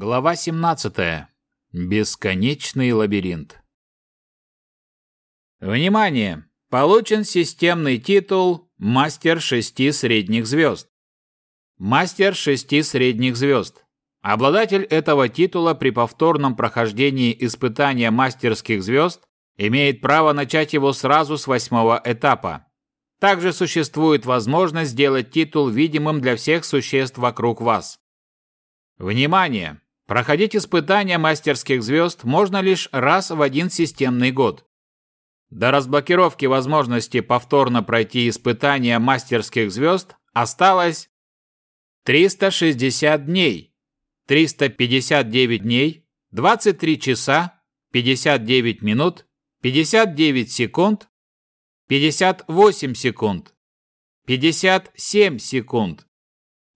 Глава 17. Бесконечный лабиринт. Внимание! Получен системный титул «Мастер шести средних звезд». Мастер шести средних звезд. Обладатель этого титула при повторном прохождении испытания мастерских звезд имеет право начать его сразу с восьмого этапа. Также существует возможность сделать титул видимым для всех существ вокруг вас. Внимание! Проходить испытания мастерских звезд можно лишь раз в один системный год. До разблокировки возможности повторно пройти испытания мастерских звезд осталось 360 дней, 359 дней, 23 часа, 59 минут, 59 секунд, 58 секунд, 57 секунд,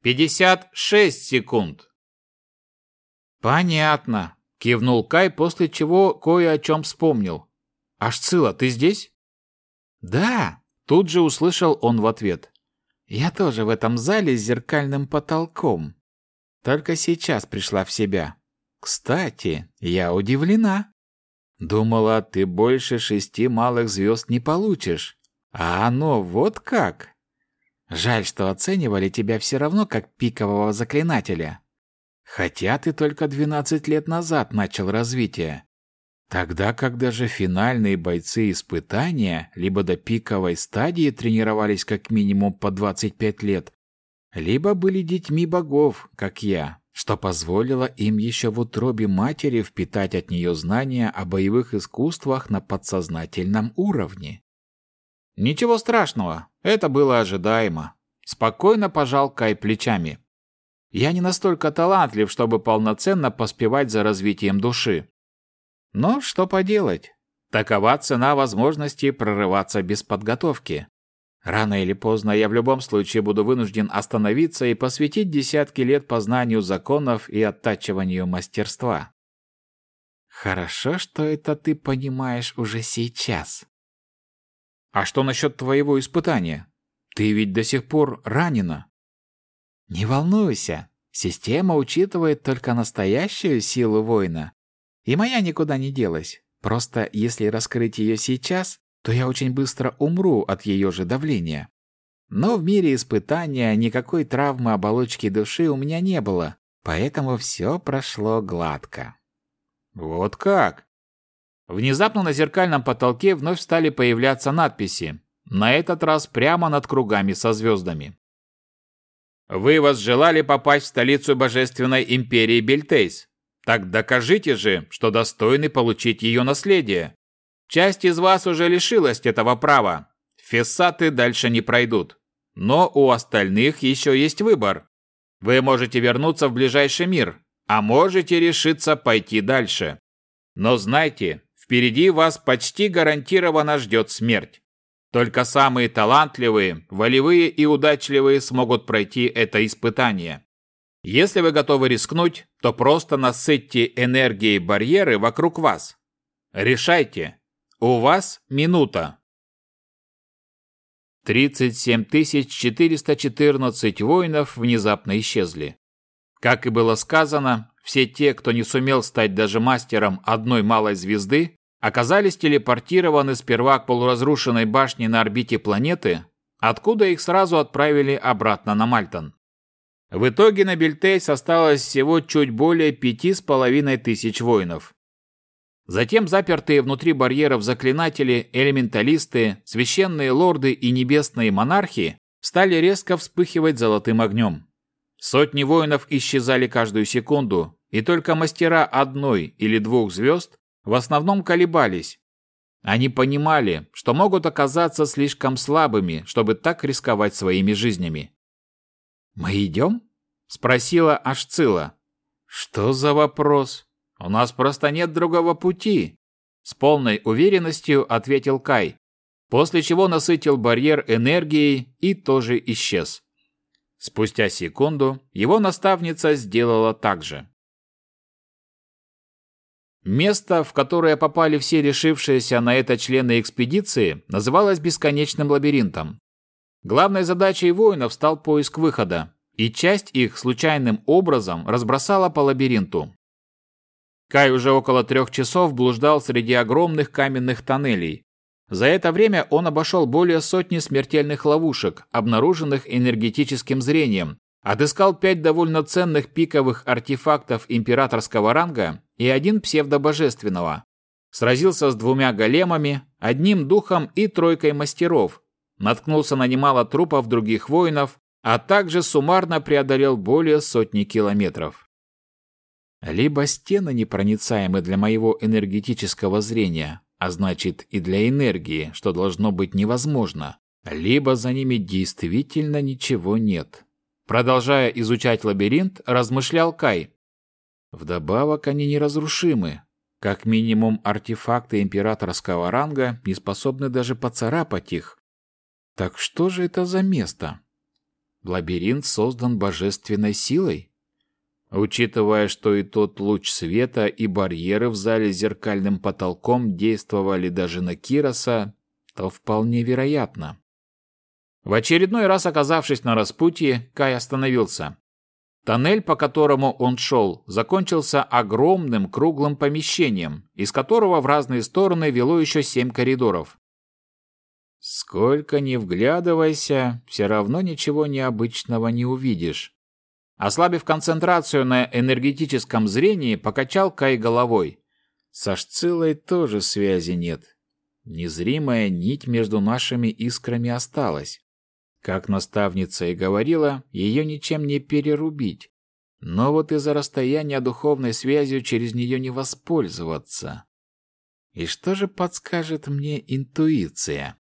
56 секунд. Понятно, кивнул Кай, после чего кое о чем вспомнил. Ашцила, ты здесь? Да, тут же услышал он в ответ. Я тоже в этом зале с зеркальным потолком. Только сейчас пришла в себя. Кстати, я удивлена. Думала, ты больше шести малых звезд не получишь. А оно вот как. Жаль, что оценивали тебя все равно как пикового заклинателя. Хотя ты только 12 лет назад начал развитие. Тогда, когда же финальные бойцы испытания либо до пиковой стадии тренировались как минимум по 25 лет, либо были детьми богов, как я, что позволило им еще в утробе матери впитать от нее знания о боевых искусствах на подсознательном уровне. Ничего страшного, это было ожидаемо. Спокойно пожал Кай плечами. Я не настолько талантлив, чтобы полноценно поспевать за развитием души. Но что поделать? Такова цена возможности прорываться без подготовки. Рано или поздно я в любом случае буду вынужден остановиться и посвятить десятки лет познанию законов и оттачиванию мастерства. Хорошо, что это ты понимаешь уже сейчас. А что насчет твоего испытания? Ты ведь до сих пор ранена. Не волнуйся, система учитывает только настоящую силу воина. И моя никуда не делась. Просто если раскрыть ее сейчас, то я очень быстро умру от ее же давления. Но в мире испытания никакой травмы оболочки души у меня не было, поэтому все прошло гладко. Вот как? Внезапно на зеркальном потолке вновь стали появляться надписи, на этот раз прямо над кругами со звездами. Вы возжелали попасть в столицу Божественной Империи Бельтейс. Так докажите же, что достойны получить ее наследие. Часть из вас уже лишилась этого права. Фессаты дальше не пройдут. Но у остальных еще есть выбор. Вы можете вернуться в ближайший мир, а можете решиться пойти дальше. Но знайте, впереди вас почти гарантированно ждет смерть. Только самые талантливые, волевые и удачливые смогут пройти это испытание. Если вы готовы рискнуть, то просто насытьте энергией барьеры вокруг вас. Решайте, у вас минута. 37 414 воинов внезапно исчезли. Как и было сказано, все те, кто не сумел стать даже мастером одной малой звезды, оказались телепортированы сперва к полуразрушенной башне на орбите планеты, откуда их сразу отправили обратно на Мальтон. В итоге на Бельтейс осталось всего чуть более пяти с половиной тысяч воинов. Затем запертые внутри барьеров заклинатели, элементалисты, священные лорды и небесные монархи стали резко вспыхивать золотым огнем. Сотни воинов исчезали каждую секунду, и только мастера одной или двух звезд в основном колебались. Они понимали, что могут оказаться слишком слабыми, чтобы так рисковать своими жизнями. «Мы идем?» – спросила Ашцила. «Что за вопрос?» У нас просто нет другого пути, с полной уверенностью ответил Кай, после чего насытил барьер энергией и тоже исчез. Спустя секунду его наставница сделала так же. Место, в которое попали все решившиеся на это члены экспедиции, называлось бесконечным лабиринтом. Главной задачей воинов стал поиск выхода, и часть их случайным образом разбросала по лабиринту. Кай уже около трех часов блуждал среди огромных каменных тоннелей. За это время он обошел более сотни смертельных ловушек, обнаруженных энергетическим зрением, отыскал пять довольно ценных пиковых артефактов императорского ранга и один псевдобожественного. Сразился с двумя големами, одним духом и тройкой мастеров, наткнулся на немало трупов других воинов, а также суммарно преодолел более сотни километров. Либо стены непроницаемы для моего энергетического зрения, а значит и для энергии, что должно быть невозможно, либо за ними действительно ничего нет. Продолжая изучать лабиринт, размышлял Кай. Вдобавок они неразрушимы. Как минимум артефакты императорского ранга не способны даже поцарапать их. Так что же это за место? Лабиринт создан божественной силой? Учитывая, что и тот луч света, и барьеры в зале с зеркальным потолком действовали даже на Кироса, то вполне вероятно. В очередной раз оказавшись на распутье, Кай остановился. Тоннель, по которому он шел, закончился огромным круглым помещением, из которого в разные стороны вело еще семь коридоров. Сколько ни вглядывайся, все равно ничего необычного не увидишь. Ослабив концентрацию на энергетическом зрении, покачал Кай головой. Со Шцилой тоже связи нет. Незримая нить между нашими искрами осталась. Как наставница и говорила, ее ничем не перерубить. Но вот из-за расстояния духовной связью через нее не воспользоваться. И что же подскажет мне интуиция?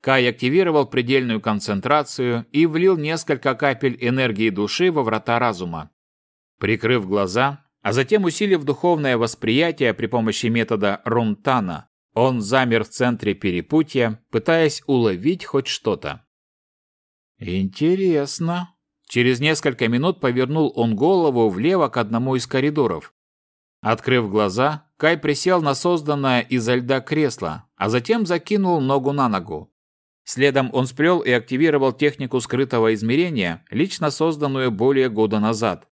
Кай активировал предельную концентрацию и влил несколько капель энергии души во врата разума. Прикрыв глаза, а затем усилив духовное восприятие при помощи метода Рунтана, он замер в центре перепутья, пытаясь уловить хоть что-то. Интересно. Через несколько минут повернул он голову влево к одному из коридоров. Открыв глаза, Кай присел на созданное изо льда кресло, а затем закинул ногу на ногу. Следом он сплел и активировал технику скрытого измерения, лично созданную более года назад.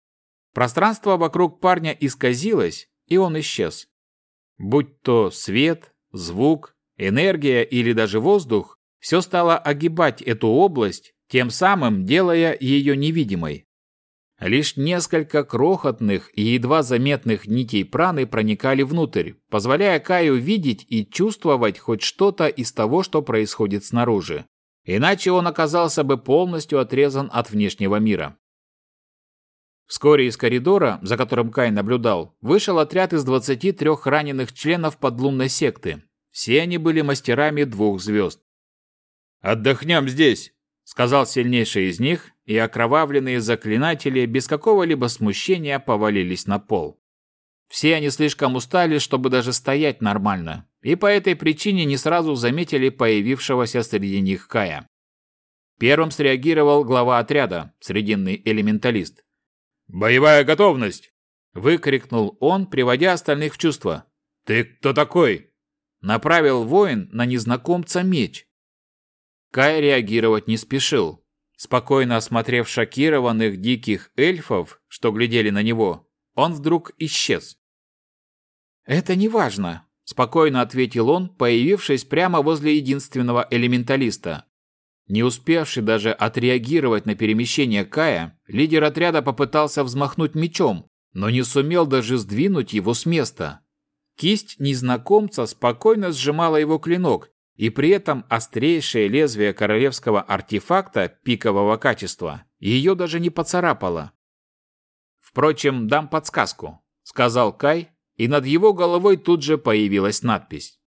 Пространство вокруг парня исказилось, и он исчез. Будь то свет, звук, энергия или даже воздух, все стало огибать эту область, тем самым делая ее невидимой. Лишь несколько крохотных и едва заметных нитей праны проникали внутрь, позволяя Каю видеть и чувствовать хоть что-то из того, что происходит снаружи. Иначе он оказался бы полностью отрезан от внешнего мира. Вскоре из коридора, за которым Кай наблюдал, вышел отряд из 23 раненых членов подлунной секты. Все они были мастерами двух звезд. «Отдохнем здесь», сказал сильнейший из них, и окровавленные заклинатели без какого-либо смущения повалились на пол. Все они слишком устали, чтобы даже стоять нормально, и по этой причине не сразу заметили появившегося среди них Кая. Первым среагировал глава отряда, срединный элементалист. «Боевая готовность!» – выкрикнул он, приводя остальных в чувство. «Ты кто такой?» Направил воин на незнакомца меч, Кай реагировать не спешил. Спокойно осмотрев шокированных диких эльфов, что глядели на него, он вдруг исчез. «Это не важно», – спокойно ответил он, появившись прямо возле единственного элементалиста. Не успевший даже отреагировать на перемещение Кая, лидер отряда попытался взмахнуть мечом, но не сумел даже сдвинуть его с места. Кисть незнакомца спокойно сжимала его клинок, и при этом острейшее лезвие королевского артефакта пикового качества ее даже не поцарапало. «Впрочем, дам подсказку», — сказал Кай, и над его головой тут же появилась надпись.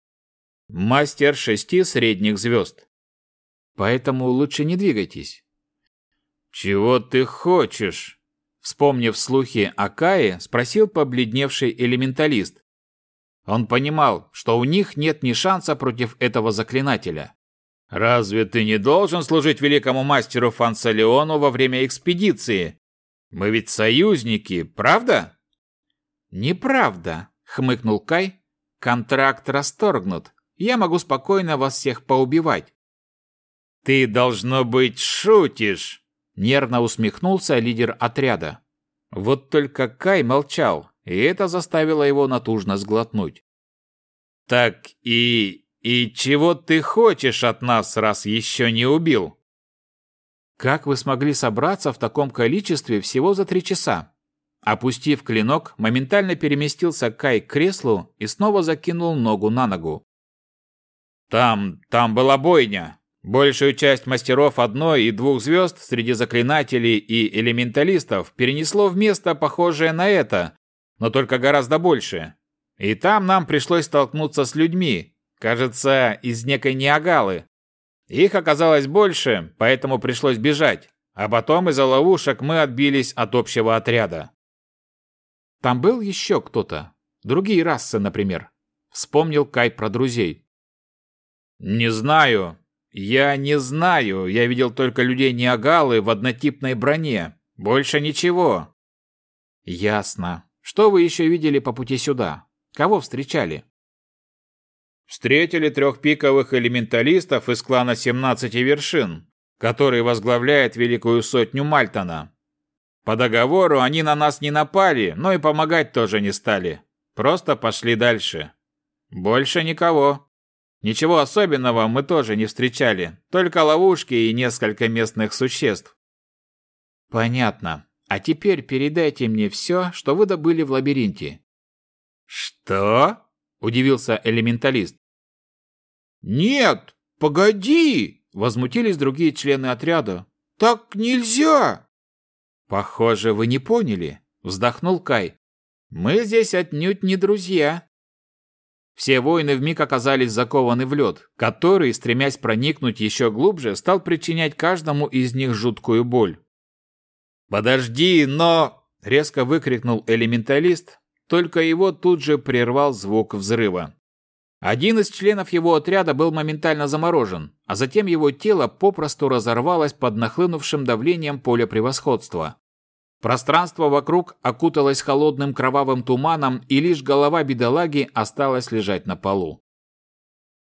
«Мастер шести средних звезд». «Поэтому лучше не двигайтесь». «Чего ты хочешь?» Вспомнив слухи о Кае, спросил побледневший элементалист, он понимал, что у них нет ни шанса против этого заклинателя. «Разве ты не должен служить великому мастеру Фансалиону во время экспедиции? Мы ведь союзники, правда?» «Неправда», — хмыкнул Кай. «Контракт расторгнут. Я могу спокойно вас всех поубивать». «Ты, должно быть, шутишь!» Нервно усмехнулся лидер отряда. Вот только Кай молчал, и это заставило его натужно сглотнуть. «Так и... и чего ты хочешь от нас, раз еще не убил?» «Как вы смогли собраться в таком количестве всего за три часа?» Опустив клинок, моментально переместился Кай к креслу и снова закинул ногу на ногу. «Там... там была бойня. Большую часть мастеров одной и двух звезд среди заклинателей и элементалистов перенесло в место, похожее на это, но только гораздо больше. И там нам пришлось столкнуться с людьми, кажется, из некой Ниагалы. Их оказалось больше, поэтому пришлось бежать, а потом из-за ловушек мы отбились от общего отряда. Там был еще кто-то, другие расы, например. Вспомнил Кай про друзей. «Не знаю. Я не знаю. Я видел только людей Ниагалы в однотипной броне. Больше ничего». «Ясно. Что вы еще видели по пути сюда? Кого встречали?» «Встретили трех пиковых элементалистов из клана 17 вершин, который возглавляет Великую Сотню Мальтона. По договору они на нас не напали, но и помогать тоже не стали. Просто пошли дальше. Больше никого. Ничего особенного мы тоже не встречали, только ловушки и несколько местных существ. Понятно. А теперь передайте мне все, что вы добыли в лабиринте. Что? Удивился элементалист. Нет, погоди! Возмутились другие члены отряда. Так нельзя! Похоже, вы не поняли, вздохнул Кай. Мы здесь отнюдь не друзья. Все воины вмиг оказались закованы в лед, который, стремясь проникнуть еще глубже, стал причинять каждому из них жуткую боль. «Подожди, но...» — резко выкрикнул элементалист, только его тут же прервал звук взрыва. Один из членов его отряда был моментально заморожен, а затем его тело попросту разорвалось под нахлынувшим давлением поля превосходства. Пространство вокруг окуталось холодным кровавым туманом, и лишь голова бедолаги осталась лежать на полу.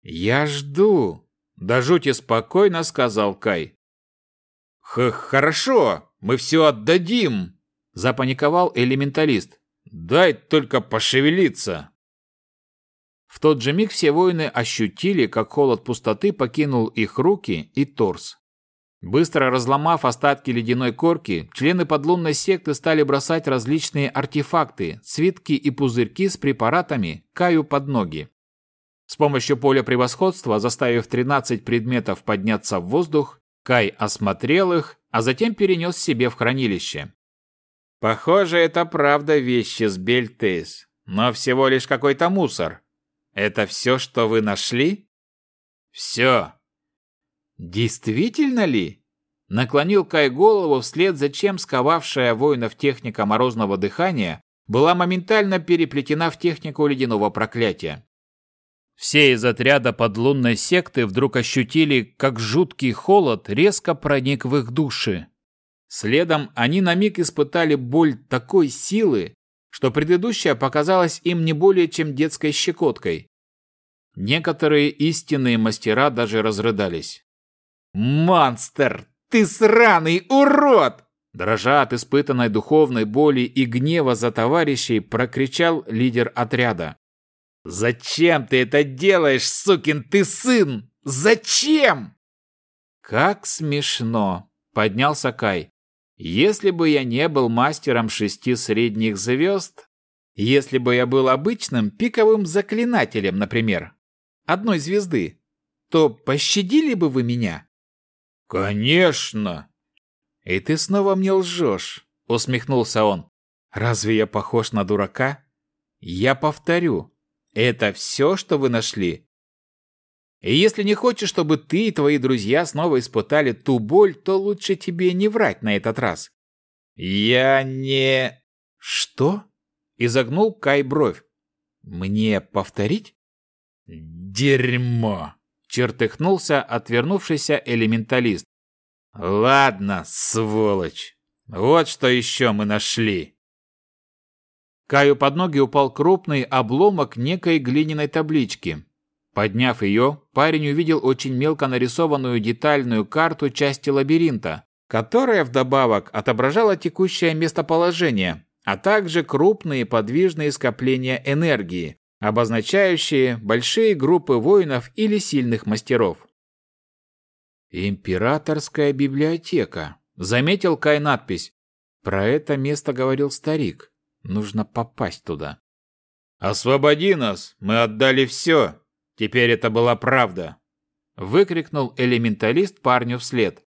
«Я жду», — да жути спокойно сказал Кай. «Х «Хорошо, мы все отдадим», — запаниковал элементалист. «Дай только пошевелиться». В тот же миг все воины ощутили, как холод пустоты покинул их руки и торс. Быстро разломав остатки ледяной корки, члены подлунной секты стали бросать различные артефакты, свитки и пузырьки с препаратами Каю под ноги. С помощью поля превосходства, заставив 13 предметов подняться в воздух, Кай осмотрел их, а затем перенес себе в хранилище. Похоже, это правда вещи с Бельтейс, но всего лишь какой-то мусор. Это все, что вы нашли? Все. Действительно ли? Наклонил Кай голову, вслед за чем сковавшая воинов техника морозного дыхания была моментально переплетена в технику ледяного проклятия. Все из отряда подлунной секты вдруг ощутили, как жуткий холод резко проник в их души. Следом они на миг испытали боль такой силы, что предыдущая показалась им не более чем детской щекоткой. Некоторые истинные мастера даже разрыдались. «Монстр! Ты сраный урод!» Дрожа от испытанной духовной боли и гнева за товарищей, прокричал лидер отряда. «Зачем ты это делаешь, сукин ты сын? Зачем?» «Как смешно!» — поднялся Кай. Если бы я не был мастером шести средних звезд, если бы я был обычным пиковым заклинателем, например, одной звезды, то пощадили бы вы меня? Конечно. И ты снова мне лжешь, усмехнулся он. Разве я похож на дурака? Я повторю, это все, что вы нашли? И если не хочешь, чтобы ты и твои друзья снова испытали ту боль, то лучше тебе не врать на этот раз. Я не... Что? Изогнул Кай бровь. Мне повторить? Дерьмо! Чертыхнулся отвернувшийся элементалист. Ладно, сволочь. Вот что еще мы нашли. Каю под ноги упал крупный обломок некой глиняной таблички, Подняв ее, парень увидел очень мелко нарисованную детальную карту части лабиринта, которая вдобавок отображала текущее местоположение, а также крупные подвижные скопления энергии, обозначающие большие группы воинов или сильных мастеров. «Императорская библиотека», — заметил Кай надпись. «Про это место говорил старик. Нужно попасть туда». «Освободи нас! Мы отдали все! Теперь это была правда!» Выкрикнул элементалист парню вслед.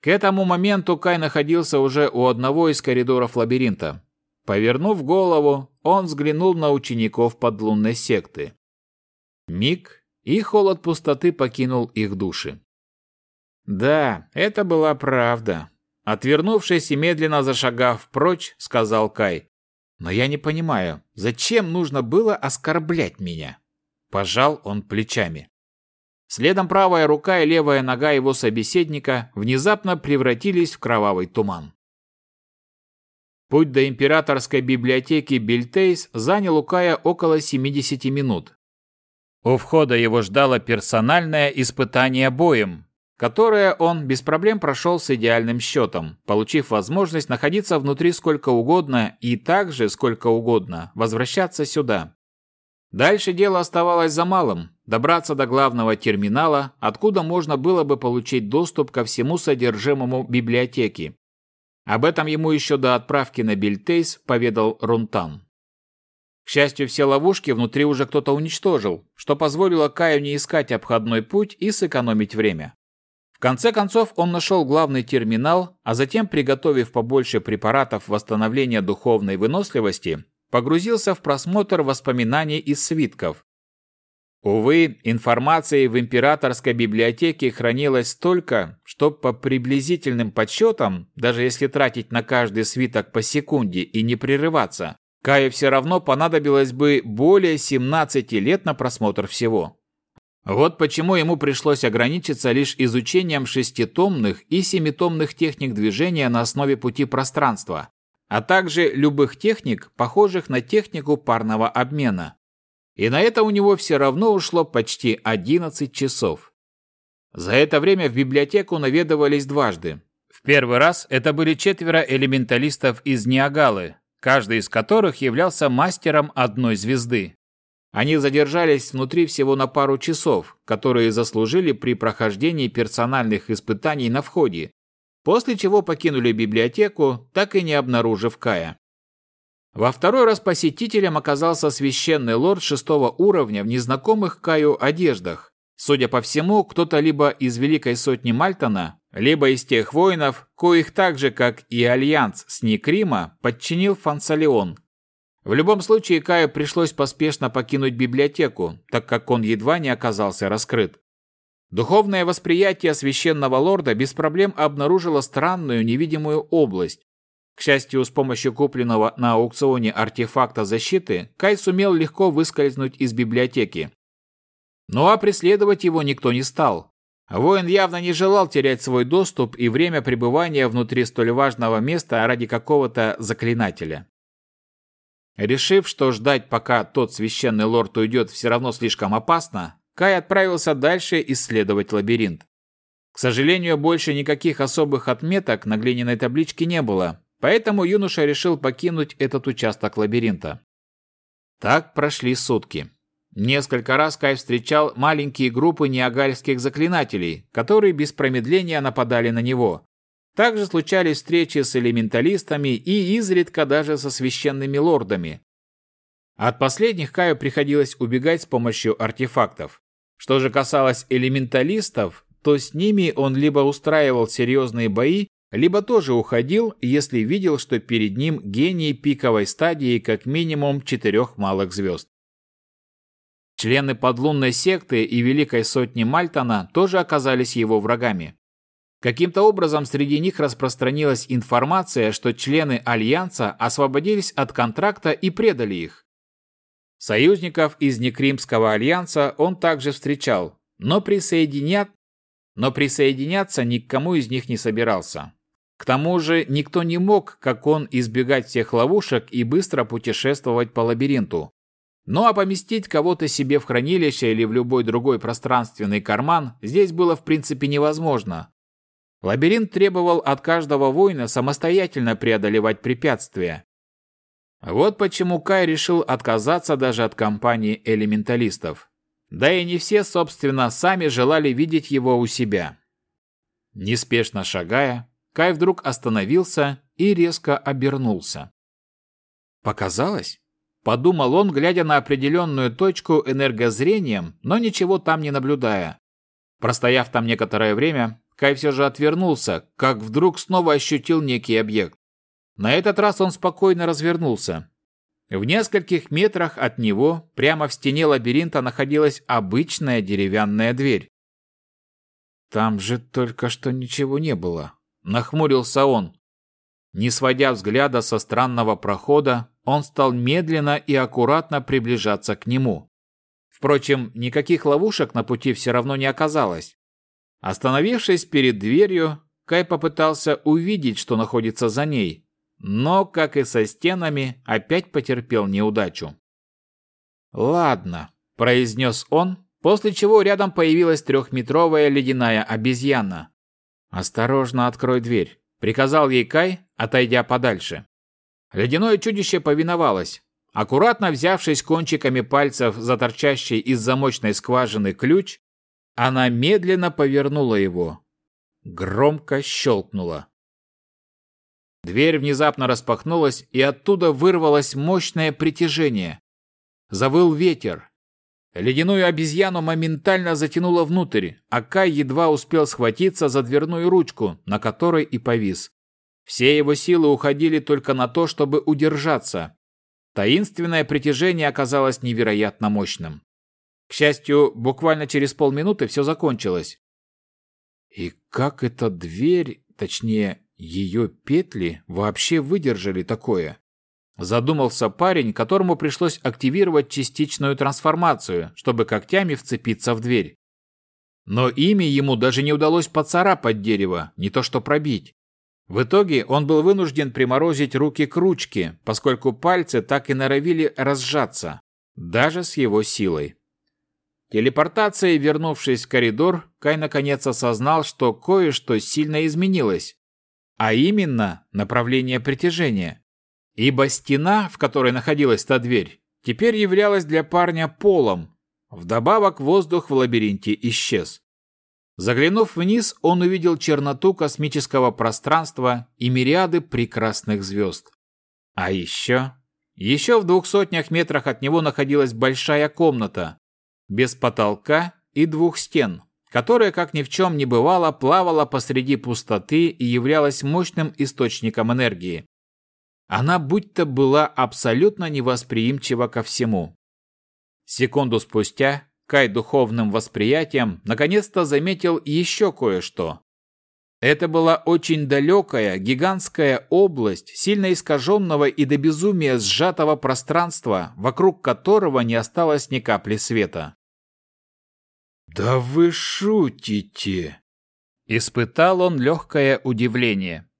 К этому моменту Кай находился уже у одного из коридоров лабиринта. Повернув голову, он взглянул на учеников подлунной секты. Миг, и холод пустоты покинул их души. Да, это была правда. Отвернувшись и медленно зашагав прочь, сказал Кай. Но я не понимаю, зачем нужно было оскорблять меня? Пожал он плечами. Следом правая рука и левая нога его собеседника внезапно превратились в кровавый туман. Путь до императорской библиотеки Бильтейс занял у Кая около 70 минут. У входа его ждало персональное испытание боем, которое он без проблем прошел с идеальным счетом, получив возможность находиться внутри сколько угодно и также сколько угодно возвращаться сюда. Дальше дело оставалось за малым – добраться до главного терминала, откуда можно было бы получить доступ ко всему содержимому библиотеки. Об этом ему еще до отправки на Бильтейс поведал Рунтан. К счастью, все ловушки внутри уже кто-то уничтожил, что позволило Каю не искать обходной путь и сэкономить время. Конце концов, он нашел главный терминал, а затем, приготовив побольше препаратов восстановления духовной выносливости, погрузился в просмотр воспоминаний из свитков. Увы, информации в императорской библиотеке хранилось столько, что по приблизительным подсчетам, даже если тратить на каждый свиток по секунде и не прерываться, Кае все равно понадобилось бы более 17 лет на просмотр всего. Вот почему ему пришлось ограничиться лишь изучением шеститомных и семитомных техник движения на основе пути пространства, а также любых техник, похожих на технику парного обмена. И на это у него все равно ушло почти 11 часов. За это время в библиотеку наведывались дважды. В первый раз это были четверо элементалистов из Ниагалы, каждый из которых являлся мастером одной звезды. Они задержались внутри всего на пару часов, которые заслужили при прохождении персональных испытаний на входе, после чего покинули библиотеку, так и не обнаружив Кая. Во второй раз посетителем оказался священный лорд шестого уровня в незнакомых Каю одеждах. Судя по всему, кто-то либо из Великой Сотни Мальтона, либо из тех воинов, коих так же, как и Альянс с Никрима, подчинил Фансалион. В любом случае, Каю пришлось поспешно покинуть библиотеку, так как он едва не оказался раскрыт. Духовное восприятие священного лорда без проблем обнаружило странную невидимую область. К счастью, с помощью купленного на аукционе артефакта защиты, Кай сумел легко выскользнуть из библиотеки. Ну а преследовать его никто не стал. Воин явно не желал терять свой доступ и время пребывания внутри столь важного места ради какого-то заклинателя. Решив, что ждать, пока тот священный лорд уйдет, все равно слишком опасно, Кай отправился дальше исследовать лабиринт. К сожалению, больше никаких особых отметок на глиняной табличке не было, поэтому юноша решил покинуть этот участок лабиринта. Так прошли сутки. Несколько раз Кай встречал маленькие группы неагальских заклинателей, которые без промедления нападали на него. Также случались встречи с элементалистами и изредка даже со священными лордами. От последних Каю приходилось убегать с помощью артефактов. Что же касалось элементалистов, то с ними он либо устраивал серьезные бои, либо тоже уходил, если видел, что перед ним гений пиковой стадии как минимум четырех малых звезд. Члены подлунной секты и Великой Сотни Мальтона тоже оказались его врагами. Каким-то образом среди них распространилась информация, что члены Альянса освободились от контракта и предали их. Союзников из Некримского альянса он также встречал, но, присоединят... но присоединяться ни к кому из них не собирался. К тому же никто не мог, как он, избегать всех ловушек и быстро путешествовать по лабиринту. Ну а поместить кого-то себе в хранилище или в любой другой пространственный карман здесь было в принципе невозможно. Лабиринт требовал от каждого воина самостоятельно преодолевать препятствия. Вот почему Кай решил отказаться даже от компании элементалистов. Да и не все, собственно, сами желали видеть его у себя. Неспешно шагая, Кай вдруг остановился и резко обернулся. Показалось? Подумал он, глядя на определенную точку энергозрением, но ничего там не наблюдая. Простояв там некоторое время, Кай все же отвернулся, как вдруг снова ощутил некий объект. На этот раз он спокойно развернулся. В нескольких метрах от него, прямо в стене лабиринта, находилась обычная деревянная дверь. «Там же только что ничего не было», — нахмурился он. Не сводя взгляда со странного прохода, он стал медленно и аккуратно приближаться к нему. Впрочем, никаких ловушек на пути все равно не оказалось. Остановившись перед дверью, Кай попытался увидеть, что находится за ней, но, как и со стенами, опять потерпел неудачу. «Ладно», – произнес он, после чего рядом появилась трехметровая ледяная обезьяна. «Осторожно открой дверь», – приказал ей Кай, отойдя подальше. Ледяное чудище повиновалось. Аккуратно взявшись кончиками пальцев за торчащий из замочной скважины ключ, она медленно повернула его. Громко щелкнула. Дверь внезапно распахнулась, и оттуда вырвалось мощное притяжение. Завыл ветер. Ледяную обезьяну моментально затянуло внутрь, а Кай едва успел схватиться за дверную ручку, на которой и повис. Все его силы уходили только на то, чтобы удержаться. Таинственное притяжение оказалось невероятно мощным. К счастью, буквально через полминуты все закончилось. И как эта дверь, точнее, ее петли, вообще выдержали такое? Задумался парень, которому пришлось активировать частичную трансформацию, чтобы когтями вцепиться в дверь. Но ими ему даже не удалось поцарапать дерево, не то что пробить. В итоге он был вынужден приморозить руки к ручке, поскольку пальцы так и норовили разжаться, даже с его силой. Телепортацией вернувшись в коридор, Кай наконец осознал, что кое-что сильно изменилось, а именно направление притяжения. Ибо стена, в которой находилась та дверь, теперь являлась для парня полом. Вдобавок воздух в лабиринте исчез. Заглянув вниз, он увидел черноту космического пространства и мириады прекрасных звезд. А еще... Еще в двух сотнях метрах от него находилась большая комната, без потолка и двух стен, которая, как ни в чем не бывало, плавала посреди пустоты и являлась мощным источником энергии. Она будто была абсолютно невосприимчива ко всему. Секунду спустя Кай духовным восприятием наконец-то заметил еще кое-что. Это была очень далекая, гигантская область, сильно искаженного и до безумия сжатого пространства, вокруг которого не осталось ни капли света. «Да вы шутите!» Испытал он легкое удивление.